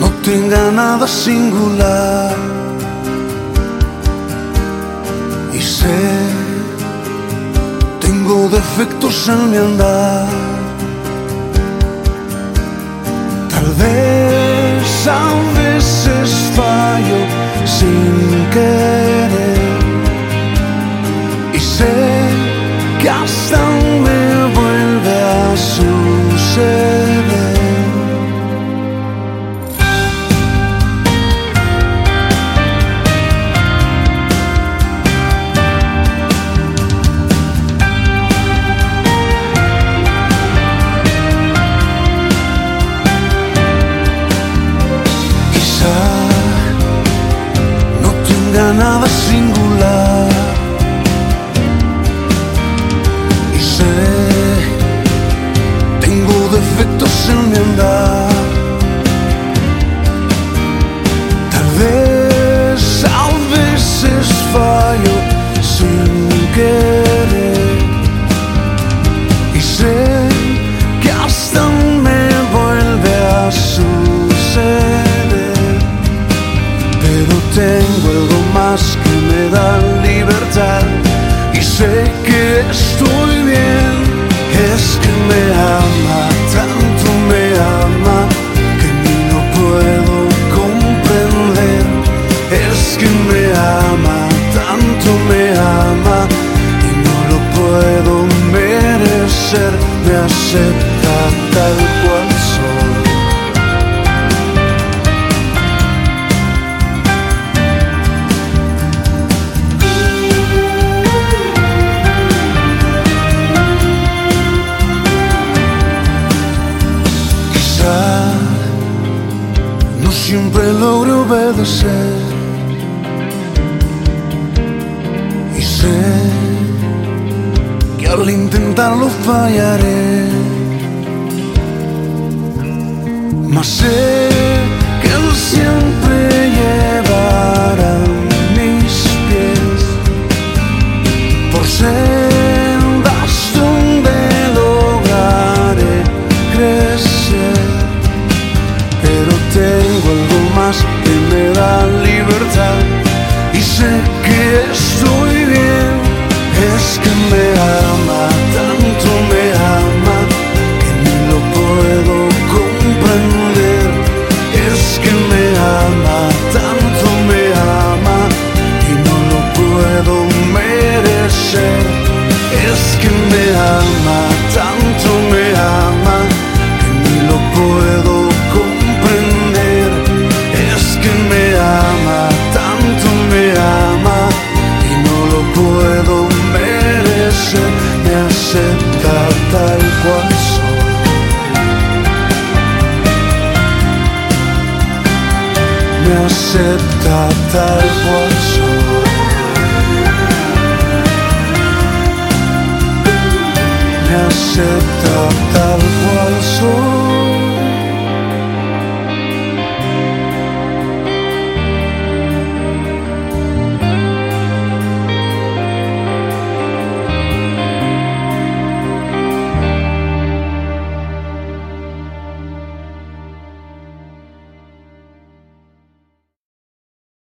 no tenga nada singular. Y sé, tengo defectos en mi andar. Tal vez aún siempre logro obedecer y sé que al intentarlo fallaré, mas sé que el cielo me acepta tal cual soy. Me acepta tal cual soy.